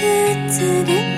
映る